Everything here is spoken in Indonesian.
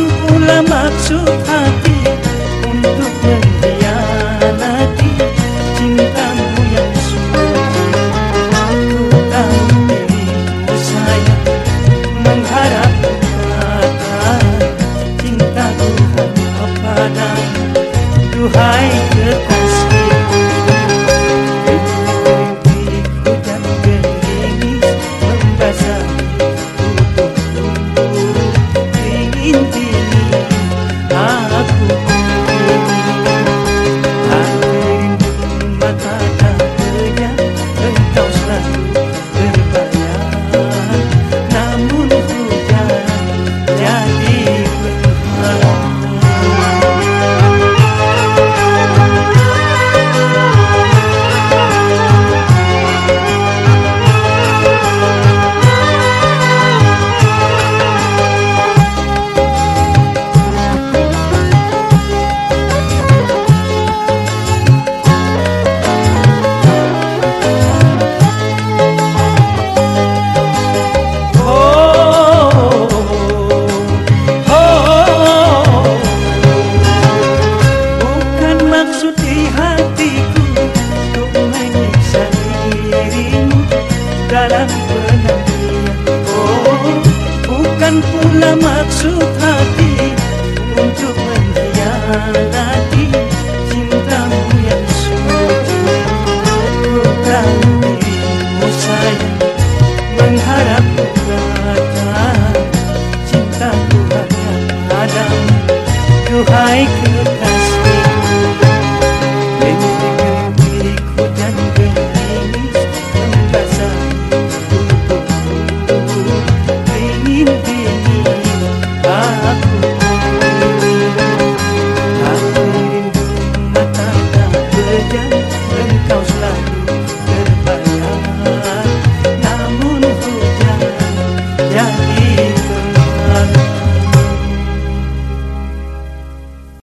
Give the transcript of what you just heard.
bukan pula maksud Dalam penantian Oh bukan pula maksud hati Untuk mengkhianati Cintamu yang suci Ku tahu dirimu sayang Mengharap kata Cintaku hanya padamu Duhai